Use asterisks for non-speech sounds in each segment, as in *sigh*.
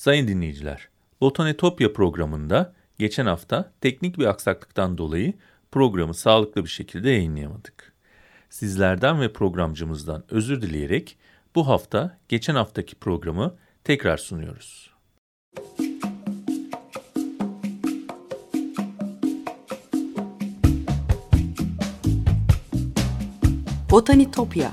Sayın dinleyiciler, Botanetopya programında geçen hafta teknik bir aksaklıktan dolayı programı sağlıklı bir şekilde yayınlayamadık. Sizlerden ve programcımızdan özür dileyerek bu hafta geçen haftaki programı tekrar sunuyoruz. Botanitopya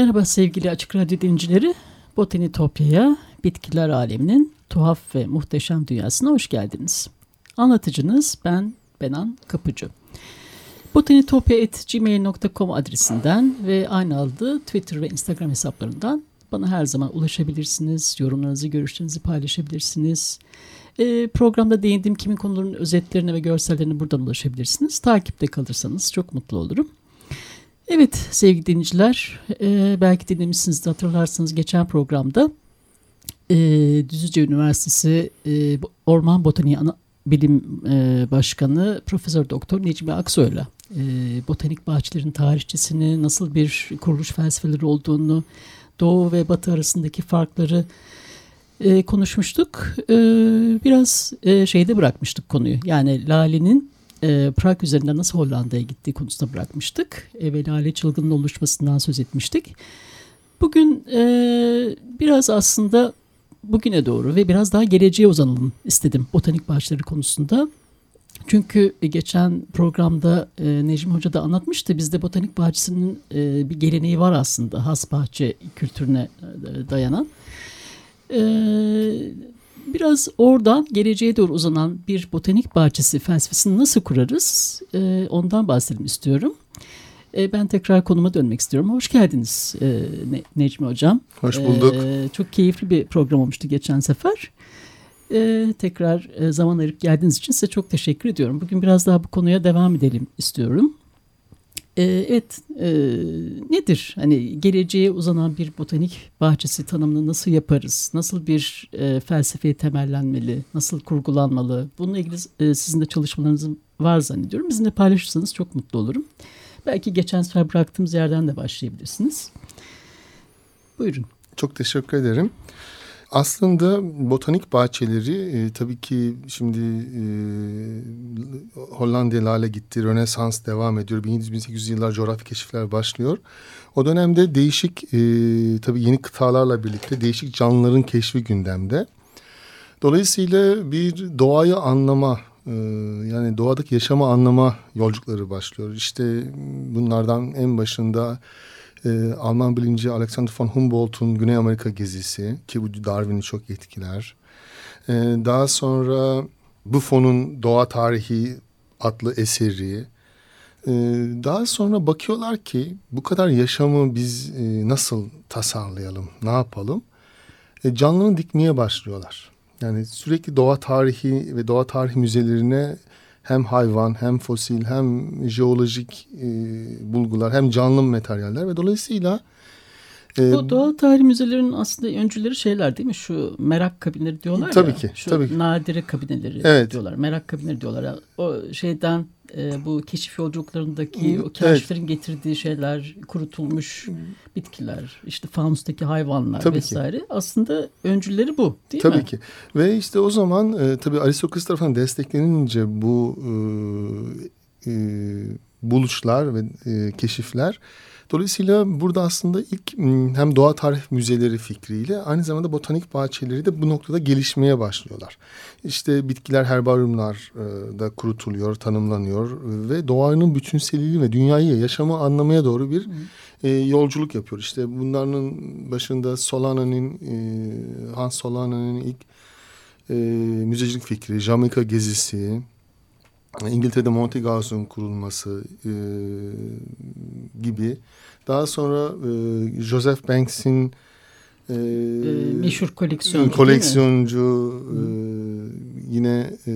Merhaba sevgili Açık Radyo dinleyicileri. Botanitopya'ya, bitkiler aleminin tuhaf ve muhteşem dünyasına hoş geldiniz. Anlatıcınız ben Benan Kapıcı. botanitopya.gmail.com adresinden ve aynı adı Twitter ve Instagram hesaplarından bana her zaman ulaşabilirsiniz. Yorumlarınızı, görüşlerinizi paylaşabilirsiniz. E, programda değindiğim kimin konularının özetlerine ve görsellerine buradan ulaşabilirsiniz. Takipte kalırsanız çok mutlu olurum. Evet sevgili dinleyiciler, e, belki dinlemişsiniz de hatırlarsınız geçen programda e, Düzce Üniversitesi e, Orman Botaniği Ana Bilim e, Başkanı Profesör Doktor Necmi Aksoy'la e, botanik bahçelerin tarihçesini, nasıl bir kuruluş felsefeleri olduğunu, Doğu ve Batı arasındaki farkları e, konuşmuştuk. E, biraz e, şeyde bırakmıştık konuyu. Yani Lale'nin e, Prag üzerinden nasıl Hollanda'ya gittiği konusunda bırakmıştık. E, ve Lale çılgının oluşmasından söz etmiştik. Bugün e, biraz aslında bugüne doğru ve biraz daha geleceğe uzanalım istedim botanik bahçeleri konusunda. Çünkü geçen programda e, Necmi Hoca da anlatmıştı. Bizde botanik bahçesinin e, bir geleneği var aslında. Has bahçe kültürüne e, dayanan. E, biraz oradan geleceğe doğru uzanan bir botanik bahçesi felsefesini nasıl kurarız? E, ondan bahsedelim istiyorum. E, ben tekrar konuma dönmek istiyorum. Hoş geldiniz e, ne, Necmi Hocam. Hoş bulduk. E, çok keyifli bir program olmuştu geçen sefer. E, tekrar e, zaman ayırıp geldiğiniz için size çok teşekkür ediyorum. Bugün biraz daha bu konuya devam edelim istiyorum. E, evet, e, nedir? Hani geleceğe uzanan bir botanik bahçesi tanımını nasıl yaparız? Nasıl bir e, felsefeye temellenmeli? Nasıl kurgulanmalı? Bununla ilgili e, sizin de çalışmalarınız var zannediyorum. Bizimle paylaşırsanız çok mutlu olurum. Belki geçen sefer bıraktığımız yerden de başlayabilirsiniz. Buyurun. Çok teşekkür ederim. Aslında botanik bahçeleri e, tabii ki şimdi e, Hollanda'ya lale gitti, Rönesans devam ediyor. 1700-1800 yıllar coğrafi keşifler başlıyor. O dönemde değişik e, tabii yeni kıtalarla birlikte değişik canlıların keşfi gündemde. Dolayısıyla bir doğayı anlama e, yani doğadaki yaşamı anlama yolculukları başlıyor. İşte bunlardan en başında e, Alman bilimci Alexander von Humboldt'un Güney Amerika gezisi ki bu Darwin'i çok etkiler. E, daha sonra Buffon'un Doğa Tarihi adlı eseri. E, daha sonra bakıyorlar ki bu kadar yaşamı biz e, nasıl tasarlayalım, ne yapalım? E, canlını dikmeye başlıyorlar. Yani sürekli doğa tarihi ve doğa tarihi müzelerine hem hayvan hem fosil hem jeolojik e, bulgular hem canlı materyaller ve dolayısıyla e, bu doğal tarih müzelerinin aslında öncüleri şeyler değil mi? Şu merak kabinleri diyorlar tabii ya. Ki, şu tabii ki. nadire kabineleri evet. diyorlar. Merak kabinleri diyorlar. O şeyden e, bu keşif yolculuklarındaki o keşiflerin evet. getirdiği şeyler, kurutulmuş bitkiler, işte fanustaki hayvanlar tabii vesaire. Ki. Aslında öncüleri bu değil tabii mi? Tabii ki. Ve işte o zaman e, tabii Aristokles tarafından desteklenince bu e, e, buluşlar ve e, keşifler Dolayısıyla burada aslında ilk hem doğa tarih müzeleri fikriyle aynı zamanda botanik bahçeleri de bu noktada gelişmeye başlıyorlar. İşte bitkiler herbaryumlar da kurutuluyor, tanımlanıyor ve doğanın bütünseliği ve dünyayı yaşamı anlamaya doğru bir e, yolculuk yapıyor. İşte bunların başında Solana'nın, e, Hans Solana'nın ilk e, müzecilik fikri, Jamaika gezisi, İngiltere'de Monte Gauss'un kurulması e, gibi. Daha sonra e, Joseph Banks'in e, e, meşhur koleksiyoncu koleksiyoncu e, yine e,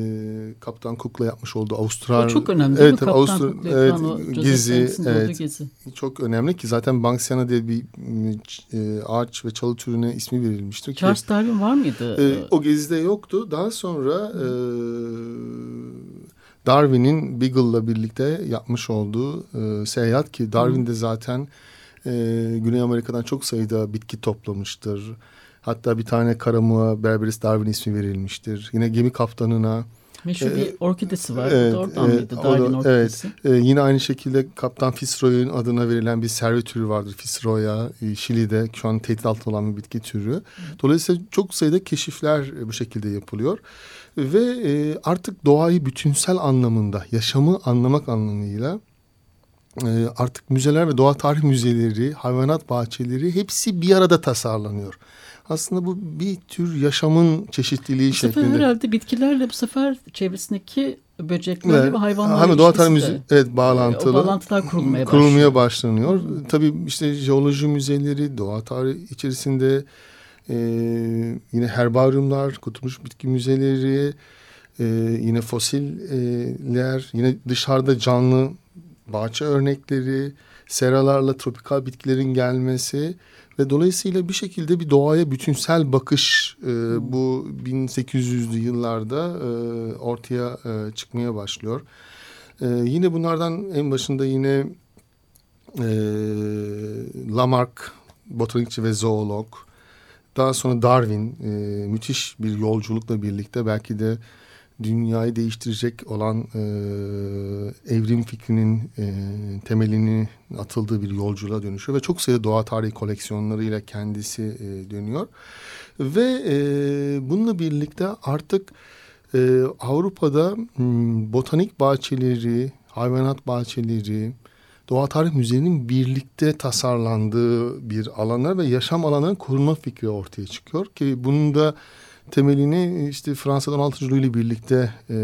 Kaptan Cook'la yapmış olduğu Avustralya. çok önemli evet, Kaptan Avustra Cook'la evet, gezi, evet, gezi. Çok önemli ki zaten Banksiana diye bir e, ağaç ve çalı türüne ismi verilmiştir. Charles Darwin var mıydı? E, o gezide yoktu. Daha sonra e, Darwin'in Beagle'la birlikte yapmış olduğu e, seyahat ki Darwin de zaten e, Güney Amerika'dan çok sayıda bitki toplamıştır. Hatta bir tane karamuğa Berberis Darwin ismi verilmiştir. Yine gemi kaptanına Meşhur ee, bir orkidesi var. Evet, Oradan evet, mıydı? Darwin da, orkidesi. Evet. Ee, yine aynı şekilde Kaptan Fitzroy'un adına verilen bir servi türü vardır. Fitzroy'a, e, Şili'de şu an tehdit altında olan bir bitki türü. Dolayısıyla çok sayıda keşifler bu şekilde yapılıyor. Ve e, artık doğayı bütünsel anlamında, yaşamı anlamak anlamıyla e, artık müzeler ve doğa tarih müzeleri, hayvanat bahçeleri hepsi bir arada tasarlanıyor. Aslında bu bir tür yaşamın çeşitliliği bu şeklinde. Bu sefer herhalde bitkilerle bu sefer çevresindeki böceklerle evet. ve hayvanlarla Hem doğa tarih müze evet bağlantılı. O bağlantılar kurulmaya, kurulmaya başlanıyor. Hmm. Tabii işte jeoloji müzeleri, doğa tarihi içerisinde e, yine herbaryumlar, kutumuş bitki müzeleri, e, yine fosiller, yine dışarıda canlı bahçe örnekleri, seralarla tropikal bitkilerin gelmesi ve dolayısıyla bir şekilde bir doğaya bütünsel bakış e, bu 1800'lü yıllarda e, ortaya e, çıkmaya başlıyor. E, yine bunlardan en başında yine e, Lamarck, botanikçi ve zoolog. Daha sonra Darwin, e, müthiş bir yolculukla birlikte belki de dünyayı değiştirecek olan e, evrim fikrinin e, temelini atıldığı bir yolculuğa dönüşüyor ve çok sayıda doğa tarihi koleksiyonlarıyla kendisi e, dönüyor. Ve e, bununla birlikte artık e, Avrupa'da m, botanik bahçeleri, hayvanat bahçeleri, doğa tarih müzelerinin birlikte tasarlandığı bir alanlar ve yaşam alanlarının korunma fikri ortaya çıkıyor ki bunun da temelini işte Fransa'dan 16. Louis ile birlikte e,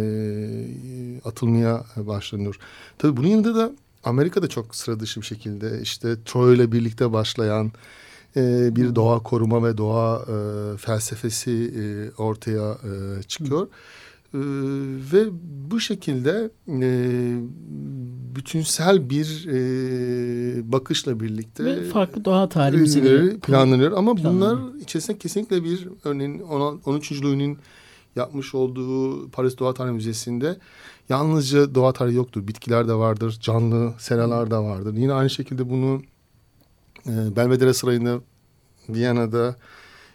atılmaya başlanıyor. Tabii bunun yanında da Amerika'da çok sıra dışı bir şekilde işte Troy ile birlikte başlayan e, bir doğa koruma ve doğa e, felsefesi e, ortaya e, çıkıyor. Hı. Ee, ve bu şekilde e, bütünsel bir e, bakışla birlikte ve farklı doğa tarihi müzeleri planlanıyor. Ama bunlar içerisinde kesinlikle bir örneğin 13. Louis'nin yapmış olduğu Paris Doğa Tarihi Müzesi'nde yalnızca doğa tarihi yoktur. Bitkiler de vardır, canlı seralar da vardır. Yine aynı şekilde bunu e, Belvedere Sarayı'nda, Viyana'da,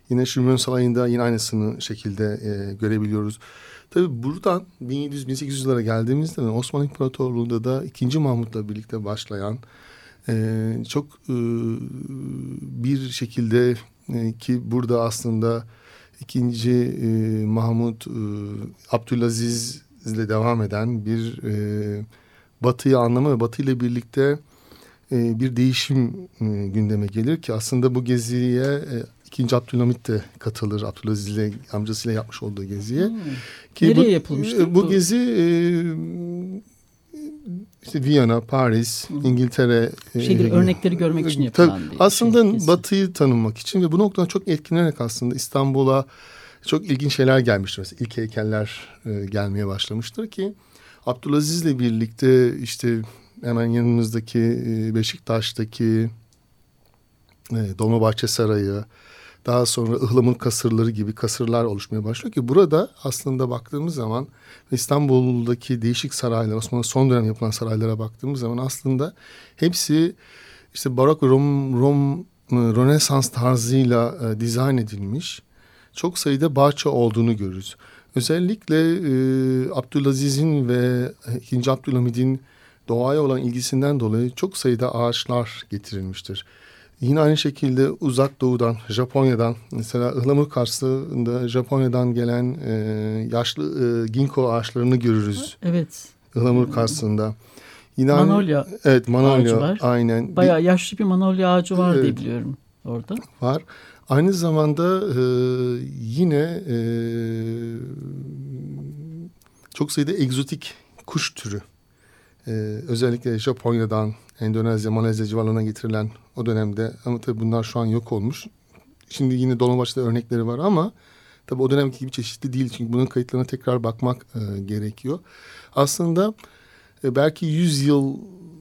yine Şümön Sarayı'nda yine aynısını şekilde e, görebiliyoruz. Tabii buradan 1700-1800'lere geldiğimizde Osmanlı İmparatorluğu'nda da 2. Mahmut'la birlikte başlayan e, çok e, bir şekilde e, ki burada aslında ikinci e, Mahmut e, Abdülaziz ile devam eden bir e, Batı'yı anlama ve Batı birlikte e, bir değişim e, gündeme gelir ki aslında bu geziye e, İkinci Abdülhamit de katılır. Abdülaziz ile amcasıyla yapmış olduğu geziye. Hmm. Ki Nereye bu, yapılmıştı bu? Bu gezi e, işte Viyana, Paris, hmm. İngiltere. E, Şeydir, e, örnekleri görmek için yapılan tabii, bir Aslında şey, Batı'yı tanımak için ve bu noktadan çok etkilenerek aslında İstanbul'a çok ilginç şeyler gelmiştir. Mesela ilk heykeller e, gelmeye başlamıştır ki Abdülaziz ile birlikte işte hemen yanımızdaki e, Beşiktaş'taki e, Dolmabahçe Sarayı, daha sonra ıhlamur kasırları gibi kasırlar oluşmaya başlıyor ki burada aslında baktığımız zaman İstanbul'daki değişik saraylar, Osmanlı son dönem yapılan saraylara baktığımız zaman aslında hepsi işte barok Rom, Rom Rönesans tarzıyla e, dizayn edilmiş çok sayıda bahçe olduğunu görürüz. Özellikle e, Abdülaziz'in ve 2. Abdülhamid'in doğaya olan ilgisinden dolayı çok sayıda ağaçlar getirilmiştir. Yine aynı şekilde uzak doğudan, Japonya'dan mesela ıhlamur karşısında Japonya'dan gelen e, yaşlı e, ginkgo ağaçlarını görürüz. Evet. Ihlamur karşısında. Yine manolya aynı, evet, manolya ağacı var. Aynen. Bayağı yaşlı bir manolya ağacı var evet, diye biliyorum orada. Var. Aynı zamanda e, yine e, çok sayıda egzotik kuş türü. E, özellikle Japonya'dan, Endonezya, Malezya civarlarına getirilen o dönemde ama tabii bunlar şu an yok olmuş. Şimdi yine Dolmabahçe'de örnekleri var ama tabii o dönemki gibi çeşitli değil. Çünkü bunun kayıtlarına tekrar bakmak e, gerekiyor. Aslında e, belki 100 yıl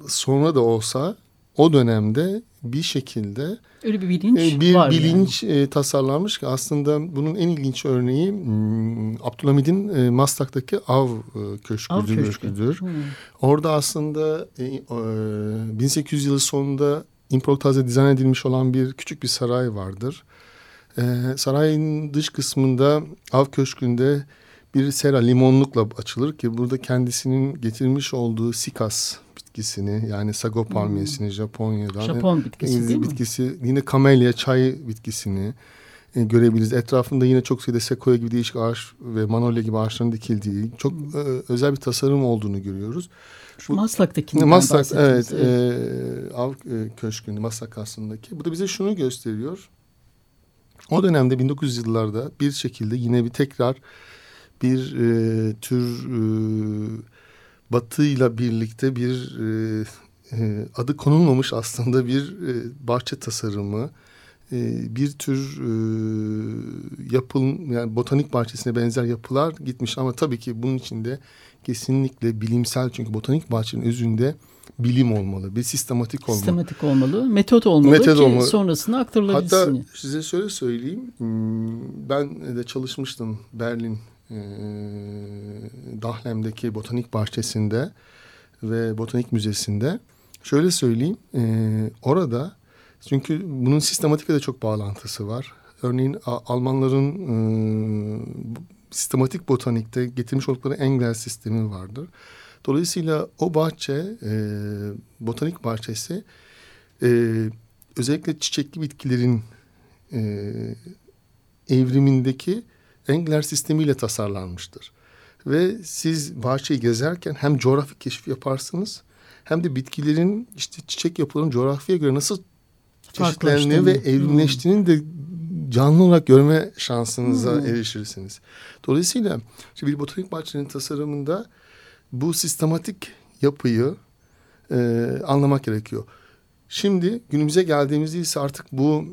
sonra da olsa o dönemde bir şekilde öyle bir bilinç e, bir var bilinç yani. e, tasarlanmış ki aslında bunun en ilginç örneği hmm, Abdülhamid'in e, Maslak'taki av köşküdür. Av köşkü. köşküdür. Hmm. Orada aslında e, e, 1800 yılı sonunda improvize dizayn edilmiş olan bir küçük bir saray vardır. Sarayın dış kısmında av köşkünde bir sera limonlukla açılır ki burada kendisinin getirmiş olduğu sikas bitkisini yani sago palmiyesini Japonya'dan Japon bitkisi değil mi? bitkisi yine kamelya çay bitkisini e, görebiliriz. Etrafında yine çok sayıda sekoya gibi değişik ağaç ve manolya gibi ağaçların dikildiği çok e, özel bir tasarım olduğunu görüyoruz. Şu Maslak'takinden Maslak bahsettiniz. evet, E, av e, köşkünde Maslak aslındaki. Bu da bize şunu gösteriyor. O dönemde 1900 yıllarda bir şekilde yine bir tekrar bir e, tür e, batıyla birlikte bir e, e, adı konulmamış aslında bir e, bahçe tasarımı e, bir tür e, yapıl yani botanik bahçesine benzer yapılar gitmiş ama tabii ki bunun içinde kesinlikle bilimsel çünkü botanik bahçenin özünde bilim olmalı bir sistematik olmalı. Sistematik olmalı, metot olmalı Metot ki olmalı. sonrasında Hatta aktarılabilsin. size şöyle söyleyeyim. Hmm, Ben de çalışmıştım Berlin e, Dahlem'deki botanik bahçesinde ve botanik müzesinde. Şöyle söyleyeyim. e, Orada çünkü bunun sistematikle de çok bağlantısı var. Örneğin Almanların e, sistematik botanikte getirmiş oldukları Engel sistemi vardır. Dolayısıyla o bahçe, e, botanik bahçesi e, özellikle çiçekli bitkilerin e, evrimindeki Engler sistemiyle tasarlanmıştır. Ve siz bahçeyi gezerken hem coğrafi keşif yaparsınız hem de bitkilerin işte çiçek yapılarının coğrafyaya göre nasıl çeşitlendiğini ve Farklılaştığını. evrimleştiğini de canlı olarak görme şansınıza Hmm. erişirsiniz. Dolayısıyla işte bir botanik bahçenin tasarımında bu sistematik yapıyı e, anlamak gerekiyor. Şimdi günümüze geldiğimizde ise artık bu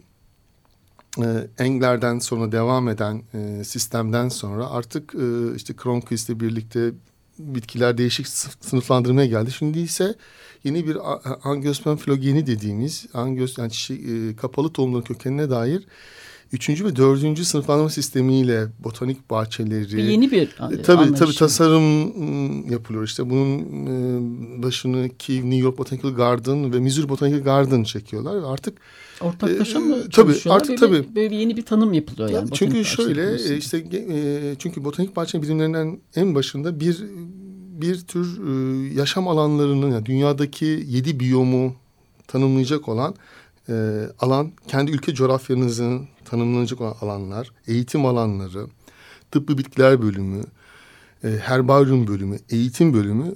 e, Engler'den sonra devam eden e, sistemden sonra artık e, işte Cronquist'le birlikte bitkiler değişik sınıf- sınıflandırmaya geldi. Şimdi ise yeni bir angiosperm filogeni dediğimiz angios yani çiçek, e, kapalı tohumların kökenine dair üçüncü ve dördüncü sınıflandırma sistemiyle botanik bahçeleri Bir yeni bir e, tabii tabii anlayış. tasarım mm, yapılıyor. İşte bunun e, başını Kiev, New York Botanical Garden ve Missouri Botanical Garden çekiyorlar. Artık Ortaklaşa mı tabii, çalışıyorlar? artık böyle, tabii. Böyle yeni bir tanım yapılıyor yani. çünkü botanik bahçe şöyle e, işte e, çünkü botanik bahçe bilimlerinden en başında bir bir tür e, yaşam alanlarının yani dünyadaki yedi biyomu tanımlayacak olan e, alan kendi ülke coğrafyanızın tanımlanacak olan alanlar, eğitim alanları, tıbbi bitkiler bölümü, e, herbaryum bölümü, eğitim bölümü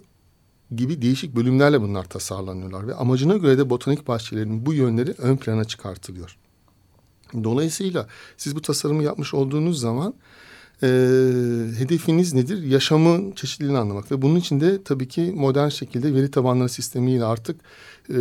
gibi değişik bölümlerle bunlar tasarlanıyorlar ve amacına göre de botanik bahçelerinin bu yönleri ön plana çıkartılıyor. Dolayısıyla siz bu tasarımı yapmış olduğunuz zaman e, hedefiniz nedir? Yaşamın çeşitliliğini anlamak ve bunun için de tabii ki modern şekilde veri tabanları sistemiyle artık e,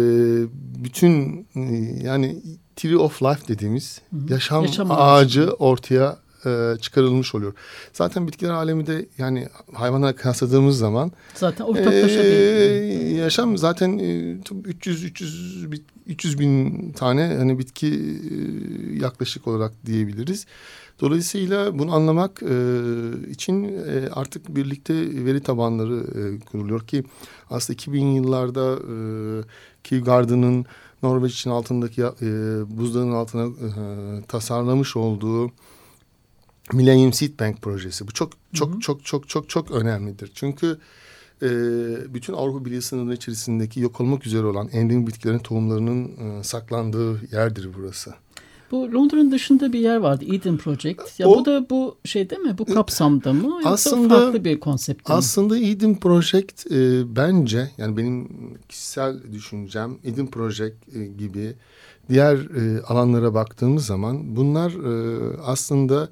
bütün e, yani tree of life dediğimiz Hı hı. yaşam, Yaşam ağacı. ortaya e, çıkarılmış oluyor. Zaten bitkiler alemi de yani hayvanlara kıyasladığımız zaman Zaten ortaklaşa bir... ee, yaşam zaten e, 300 300 bi- 300 bin tane hani bitki e, yaklaşık olarak diyebiliriz. Dolayısıyla bunu anlamak e, için e, artık birlikte veri tabanları e, kuruluyor ki aslında 2000 yıllarda e, Garden'ın Norveç'in altındaki e, buzdağının altına e, tasarlamış olduğu Millennium Seed Bank projesi. Bu çok çok Hı hı. çok çok çok çok önemlidir. Çünkü e, bütün Avrupa Birliği sınırları içerisindeki yok olmak üzere olan endemik bitkilerin tohumlarının e, saklandığı yerdir burası. Bu Londra'nın dışında bir yer vardı. Eden Project. Ya O- bu da bu şeyde mi? Bu kapsamda mı? Aslında- farklı bir konsept mi? Aslında Eden Project e, bence yani benim kişisel düşüncem Eden Project e, gibi diğer e, alanlara baktığımız zaman bunlar e, aslında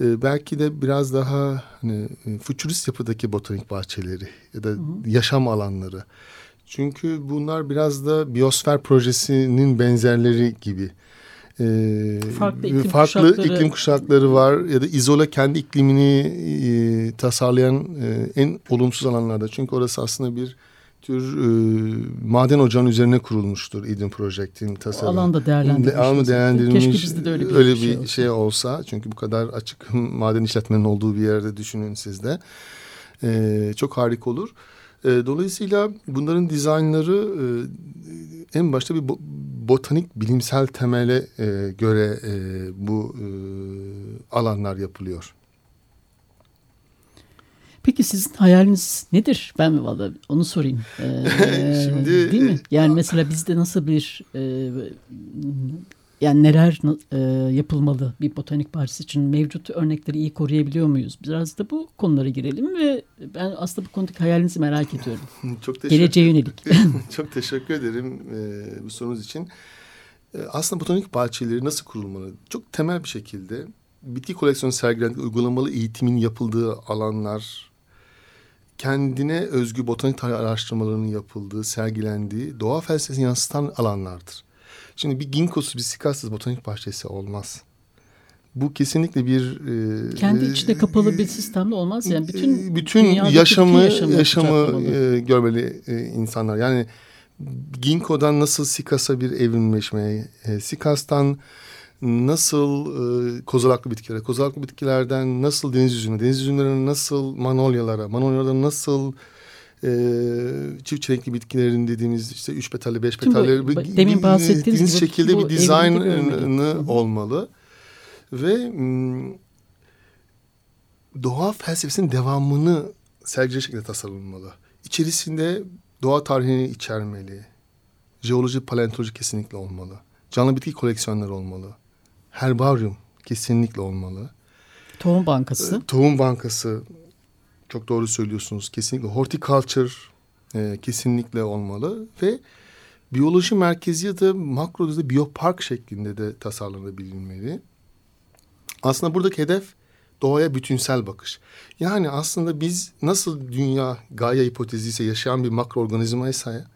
e, belki de biraz daha hani e, futurist yapıdaki botanik bahçeleri ya da hı hı. yaşam alanları. Çünkü bunlar biraz da biyosfer projesinin benzerleri gibi. Ee, farklı iklim farklı kuşakları... iklim kuşakları var ya da izole kendi iklimini e, tasarlayan e, en olumsuz alanlarda. Çünkü orası aslında bir tür e, maden ocağının üzerine kurulmuştur Eden Project'in tasarımı. Alanda değerlendirilmiş. Alanı değerlendirilmiş. Keşke bizde de öyle bir, öyle şey, bir olsa. şey olsa. Çünkü bu kadar açık *laughs* maden işletmenin olduğu bir yerde düşünün siz de. E, çok harika olur. E, dolayısıyla bunların dizaynları e, en başta bir bo botanik bilimsel temele e, göre e, bu e, alanlar yapılıyor. Peki sizin hayaliniz nedir? Ben mi valla onu sorayım. *laughs* Ee, Şimdi değil mi? Yani mesela bizde nasıl bir e, yani neler e, yapılmalı bir botanik bahçesi için mevcut örnekleri iyi koruyabiliyor muyuz? Biraz da bu konulara girelim ve ben aslında bu konudaki hayalinizi merak ediyorum. *laughs* Çok teşekkür, Geleceğe yönelik. *laughs* Çok teşekkür ederim e, bu sorunuz için. E, aslında botanik bahçeleri nasıl kurulmalı? Çok temel bir şekilde bitki koleksiyonu sergilendiği uygulamalı eğitimin yapıldığı alanlar, kendine özgü botanik tarih araştırmalarının yapıldığı, sergilendiği, doğa felsefesini yansıtan alanlardır. Şimdi bir ginkgosuz, bir sikassız botanik bahçesi olmaz. Bu kesinlikle bir e, kendi içinde kapalı bir sistemde olmaz yani bütün bütün yaşamı bütün yaşamı, e, görmeli e, insanlar. Yani Ginkgo'dan nasıl Sikas'a bir evrimleşmeye, e, Sikas'tan nasıl e, kozalaklı bitkilere, kozalaklı bitkilerden nasıl deniz üzümüne, deniz üzümlerine nasıl manolyalara, manolyalara nasıl e, çift çelenkli bitkilerin dediğimiz işte üç petalli, beş petalli bu, demin bahsettiğiniz gibi, şekilde bir dizaynı olmalı. Ve doğa felsefesinin devamını sergileyecek şekilde tasarlanmalı. İçerisinde doğa tarihini içermeli. Jeoloji, paleontoloji kesinlikle olmalı. Canlı bitki koleksiyonları olmalı. Herbaryum kesinlikle olmalı. Tohum bankası. E, tohum bankası çok doğru söylüyorsunuz. Kesinlikle horticulture e, kesinlikle olmalı ve biyoloji merkezi ya da makro da biyopark şeklinde de tasarlanabilmeli. Aslında buradaki hedef doğaya bütünsel bakış. Yani aslında biz nasıl dünya Gaia hipotezi ise yaşayan bir makroorganizmaysa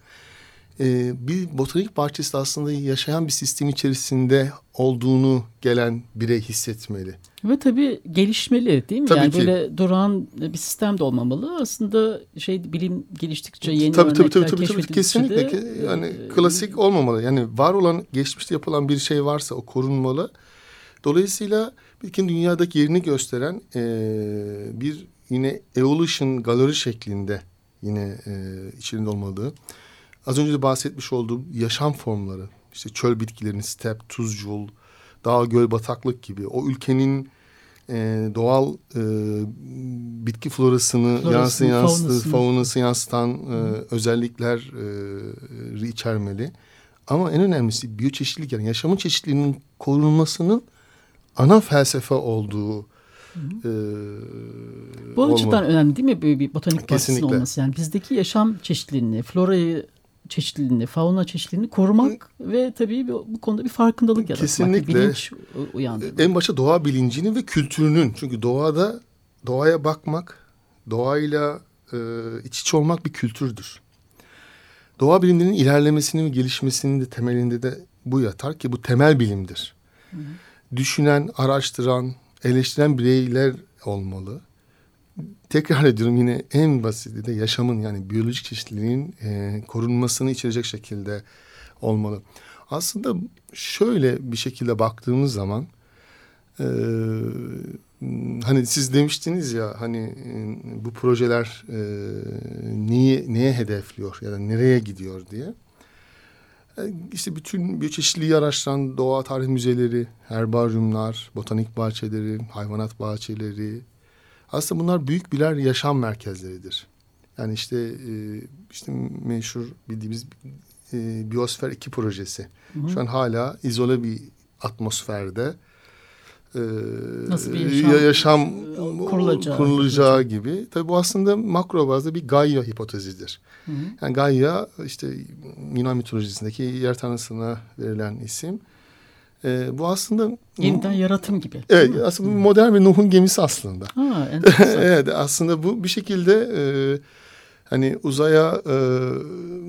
e, bir botanik bahçesi aslında yaşayan bir sistem içerisinde olduğunu gelen birey hissetmeli. Ve tabii gelişmeli değil mi? Tabii yani ki. böyle durağan bir sistem de olmamalı. Aslında şey bilim geliştikçe yeni tabii, örnekler tabii, tabii, tabii, kesinlikle de, yani e, klasik olmamalı. Yani var olan geçmişte yapılan bir şey varsa o korunmalı. Dolayısıyla bitkinin dünyadaki yerini gösteren e, bir yine evolution galeri şeklinde yine e, içinde olmalı. Az önce de bahsetmiş olduğum yaşam formları, işte çöl bitkilerinin step, tuzcul, dağ, göl, bataklık gibi o ülkenin e, doğal e, bitki florasını, florasını yansıtı, faunası yansıtan e, özellikler e, içermeli. Ama en önemlisi biyoçeşitlilik yani yaşamın çeşitliliğinin korunmasının ana felsefe olduğu Hı. Bu açıdan önemli değil mi? Böyle bir botanik bahçesinin olması? Yani bizdeki yaşam çeşitliliğini, florayı çeşitliliğini, fauna çeşitliliğini korumak ve tabii bu konuda bir farkındalık yaratmak, Kesinlikle. bir bilinç uyandırmak. En başta doğa bilincinin ve kültürünün. Çünkü doğada doğaya bakmak, doğayla e, iç içe olmak bir kültürdür. Doğa bilimlerinin ilerlemesinin ve gelişmesinin de temelinde de bu yatar ki bu temel bilimdir. Hı hı. Düşünen, araştıran, eleştiren bireyler olmalı tekrar ediyorum yine en basiti de yaşamın yani biyolojik çeşitliliğin e, korunmasını içerecek şekilde olmalı. Aslında şöyle bir şekilde baktığımız zaman e, hani siz demiştiniz ya hani e, bu projeler e, niye neye hedefliyor ya da nereye gidiyor diye. E, işte bütün biyoçeşitliliği araştıran doğa tarih müzeleri, herbaryumlar, botanik bahçeleri, hayvanat bahçeleri, aslında bunlar büyük birer yaşam merkezleridir. Yani işte e, işte meşhur bildiğimiz e, Biosfer 2 projesi. Hı hı. Şu an hala izole bir atmosferde e, Nasıl bir yaşam, yaşam kurulacağı, kurulacağı gibi. Tabii bu aslında makro bazda bir Gaia hipotezidir. Hı hı. Yani Gaia işte Yunan mitolojisindeki yer tanrısına verilen isim. E, bu aslında... Yeniden yaratım gibi. Evet aslında modern bir Nuh'un gemisi aslında. Ha, *laughs* evet aslında bu bir şekilde... E, hani uzaya e,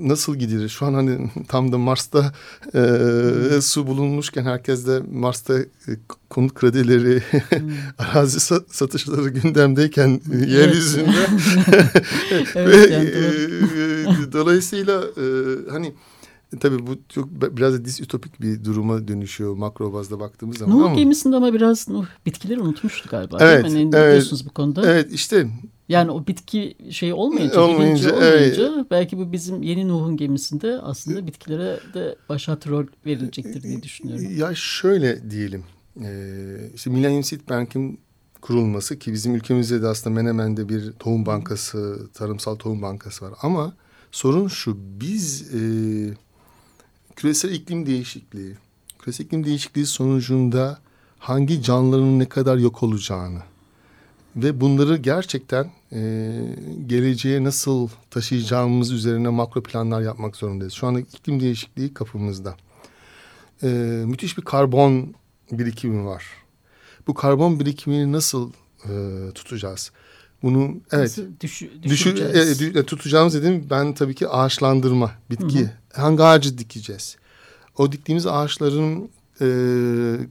nasıl gidilir? Şu an hani *laughs* tam da Mars'ta e, hmm. su bulunmuşken herkes de Mars'ta e, konut kredileri, hmm. *laughs* arazi satışları gündemdeyken evet. yeryüzünde. evet, yani, e, dolayısıyla e, hani Tabii bu çok biraz da disütopik bir duruma dönüşüyor makro bazda baktığımız zaman. Nuh gemisinde ama biraz Nuh bitkileri unutmuştu galiba. Evet. Ne evet, diyorsunuz bu konuda? Evet işte yani o bitki şeyi olmayınca, olmayınca, olmayınca evet. belki bu bizim yeni Nuh'un gemisinde aslında bitkilere de başat rol verilecektir diye düşünüyorum. Ya şöyle diyelim. Ee, işte Millennium Seed Bank'in kurulması ki bizim ülkemizde de aslında Menemen'de bir tohum bankası, tarımsal tohum bankası var. Ama sorun şu, biz e, küresel iklim değişikliği, küresel iklim değişikliği sonucunda hangi canlıların ne kadar yok olacağını ve bunları gerçekten e, geleceğe nasıl taşıyacağımız üzerine makro planlar yapmak zorundayız. Şu anda iklim değişikliği kapımızda. E, müthiş bir karbon birikimi var. Bu karbon birikimini nasıl e, tutacağız? Bunu evet düşü, düşü, e, e, tutacağımız dedim ben tabii ki ağaçlandırma bitki. Hı hı. Hangi ağacı dikeceğiz? O diktiğimiz ağaçların e,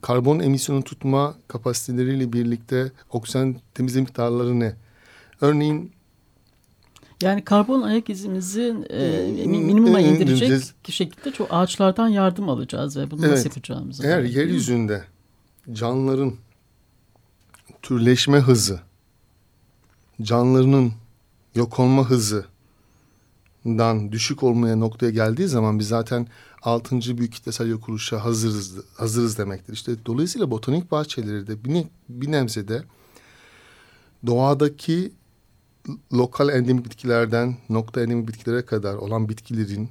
karbon emisyonu tutma kapasiteleriyle birlikte oksijen temizle miktarları ne? Örneğin yani karbon ayak izimizi e, minimuma e, indirecek şekilde çok ağaçlardan yardım alacağız ve bunu evet, nasıl yapacağımızı. Eğer yeryüzünde canlıların türleşme hızı, canlılarının yok olma hızından düşük olmaya noktaya geldiği zaman biz zaten altıncı büyük kitlesel yok oluşa hazırız, hazırız demektir. İşte dolayısıyla botanik bahçeleri de bir, ne, bir nebzede doğadaki lokal endemik bitkilerden nokta endemik bitkilere kadar olan bitkilerin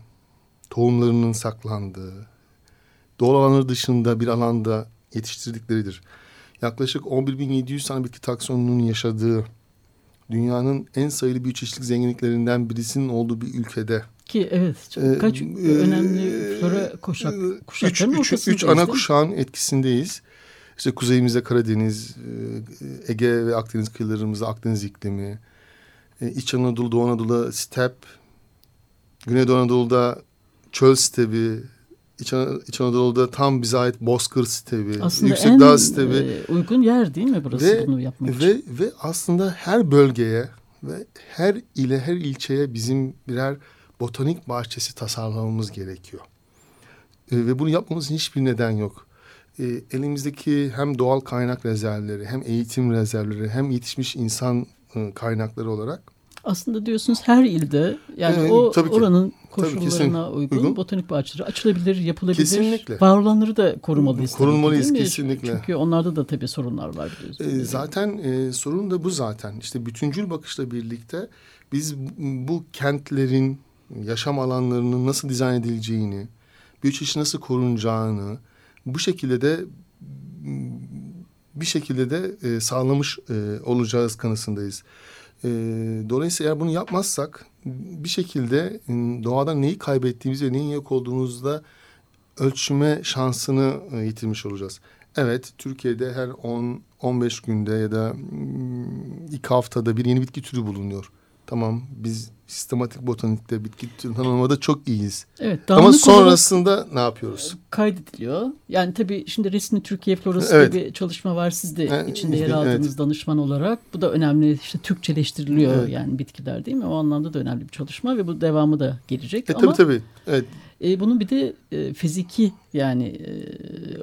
tohumlarının saklandığı, doğal alanları dışında bir alanda yetiştirdikleridir. Yaklaşık 11.700 tane bitki taksonunun yaşadığı dünyanın en sayılı bioçeşitlik zenginliklerinden birisinin olduğu bir ülkede ki evet çok, kaç e, önemli flora kuşak, kuşakların üç, üç, üç ana kuşağın etkisindeyiz. İşte kuzeyimizde Karadeniz, Ege ve Akdeniz kıyılarımızda Akdeniz iklimi, İç Anadolu, Doğu Anadolu'da step, Güneydoğu Anadolu'da çöl stebi, İç, İç Anadolu'da tam bize ait bozkır stebi, aslında yüksek dağ stebi. E, uygun yer değil mi burası ve, bunu yapmak ve, için? Ve aslında her bölgeye ve her ile her ilçeye bizim birer botanik bahçesi tasarlamamız gerekiyor. E, ve bunu yapmamızın hiçbir neden yok. E, elimizdeki hem doğal kaynak rezervleri, hem eğitim rezervleri, hem yetişmiş insan e, kaynakları olarak aslında diyorsunuz her ilde yani ee, o tabii ki, oranın koşullarına tabii, uygun, uygun botanik bahçeleri açılabilir, yapılabilir. Kesinlikle. Var olanları da korumalıyız. Tabii, kesinlikle. Çünkü onlarda da tabii sorunlar var biliyorsunuz. Ee, zaten e, sorun da bu zaten. İşte bütüncül bakışla birlikte biz bu kentlerin yaşam alanlarının nasıl dizayn edileceğini, biyoçeşit nasıl korunacağını bu şekilde de bir şekilde de e, sağlamış e, olacağız kanısındayız. E, dolayısıyla eğer bunu yapmazsak bir şekilde e, doğadan neyi kaybettiğimizi ve neyin yok olduğumuzda ölçme şansını e, yitirmiş olacağız. Evet Türkiye'de her 10-15 günde ya da iki haftada bir yeni bitki türü bulunuyor. Tamam biz sistematik botanikte bitki tanımlamada çok iyiyiz. Evet, Ama sonrasında ne yapıyoruz? Kaydediliyor. Yani tabii şimdi resmi Türkiye Florası evet. bir çalışma var. Siz de yani, içinde yer aldığınız evet. danışman olarak. Bu da önemli. İşte Türkçeleştiriliyor evet. yani bitkiler değil mi? O anlamda da önemli bir çalışma ve bu devamı da gelecek. E, Ama, tabii tabii. Evet. E, bunun bir de e, fiziki yani e,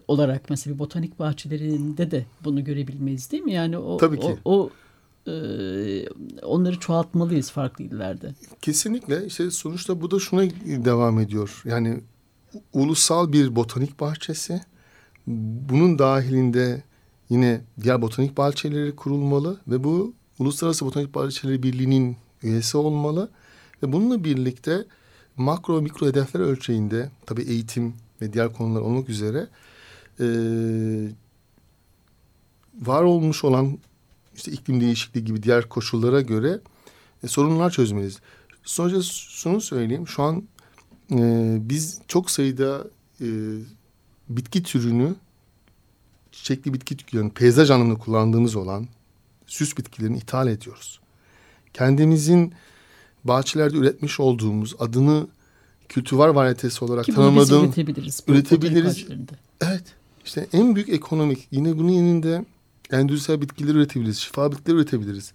olarak mesela bir botanik bahçelerinde de bunu görebilmeyiz değil mi? Yani o, tabii ki. o, o onları çoğaltmalıyız farklı illerde. Kesinlikle. İşte sonuçta bu da şuna devam ediyor. Yani ulusal bir botanik bahçesi. Bunun dahilinde yine diğer botanik bahçeleri kurulmalı ve bu Uluslararası Botanik Bahçeleri Birliği'nin üyesi olmalı. Ve bununla birlikte makro mikro hedefler ölçeğinde tabii eğitim ve diğer konular olmak üzere e, var olmuş olan işte iklim değişikliği gibi diğer koşullara göre e, sorunlar çözmeliyiz. Sonuçta şunu söyleyeyim. Şu an e, biz çok sayıda e, bitki türünü çiçekli bitki türlerini peyzaj anlamında kullandığımız olan süs bitkilerini ithal ediyoruz. Kendimizin bahçelerde üretmiş olduğumuz adını kültüvar varyetesi olarak Ki tanımladığım üretebiliriz. üretebiliriz. Evet. İşte en büyük ekonomik yine bunun yanında endüstriyel bitkiler üretebiliriz, şifa bitkiler üretebiliriz.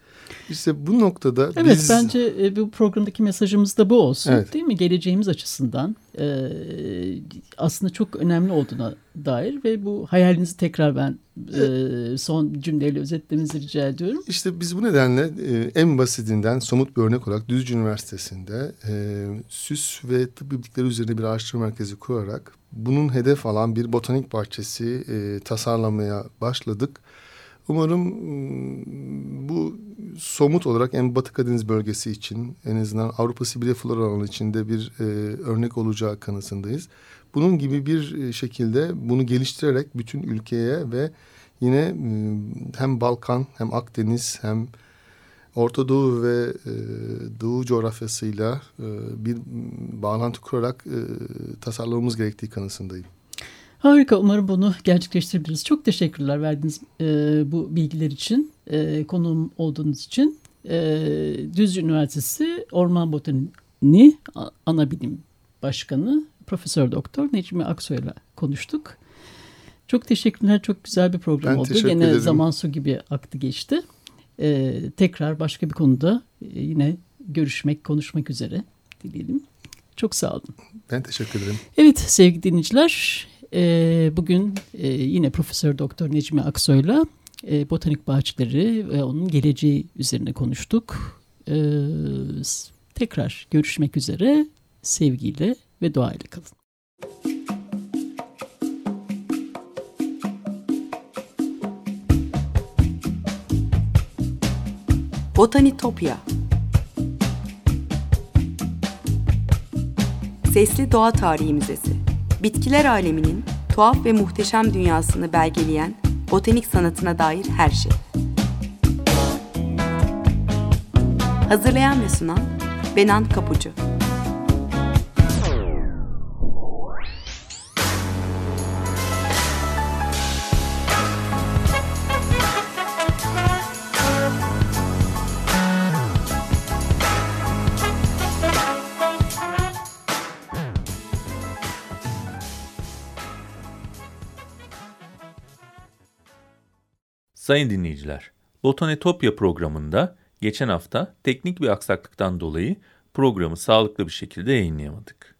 İşte bu noktada Evet biz... bence e, bu programdaki mesajımız da bu olsun Evet. değil mi? Geleceğimiz açısından e, aslında çok önemli olduğuna dair ve bu hayalinizi tekrar ben e, son cümleyle özetlemenizi rica ediyorum. İşte biz bu nedenle e, en basitinden somut bir örnek olarak Düzce Üniversitesi'nde e, süs ve tıp bitkileri üzerine bir araştırma merkezi kurarak bunun hedef alan bir botanik bahçesi e, tasarlamaya başladık. Umarım mm, bu somut olarak en Batı Karadeniz bölgesi için en azından Avrupa Sibirya flora alanı içinde bir e, örnek olacağı kanısındayız. Bunun gibi bir e, şekilde bunu geliştirerek bütün ülkeye ve yine mm, hem Balkan hem Akdeniz hem Orta Doğu ve e, Doğu coğrafyasıyla e, bir mm, bağlantı kurarak e, tasarlamamız gerektiği kanısındayım. Harika umarım bunu gerçekleştirebiliriz. Çok teşekkürler verdiğiniz e, bu bilgiler için, e, konuğum olduğunuz için. E, Düzce Üniversitesi Orman Botaniği A- Ana Bilim Başkanı Profesör Doktor Necmi Aksoy'la konuştuk. Çok teşekkürler. Çok güzel bir program Ben oldu. Yine ederim. zaman su gibi aktı geçti. E, tekrar başka bir konuda e, yine görüşmek, konuşmak üzere dileyelim. Çok sağ olun. Ben teşekkür ederim. Evet sevgili dinleyiciler, bugün e, yine Profesör Doktor Necmi Aksoy'la e, botanik bahçeleri ve onun geleceği üzerine konuştuk. E, s- tekrar görüşmek üzere, sevgiyle ve duayla kalın. Botanitopya Sesli Doğa Tarihi Müzesi Bitkiler aleminin tuhaf ve muhteşem dünyasını belgeleyen botanik sanatına dair her şey. Hazırlayan ve sunan Benan Kapucu Sayın dinleyiciler, Botanetopya programında geçen hafta teknik bir aksaklıktan dolayı programı sağlıklı bir şekilde yayınlayamadık.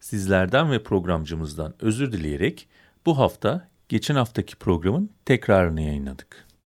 Sizlerden ve programcımızdan özür dileyerek bu hafta geçen haftaki programın tekrarını yayınladık.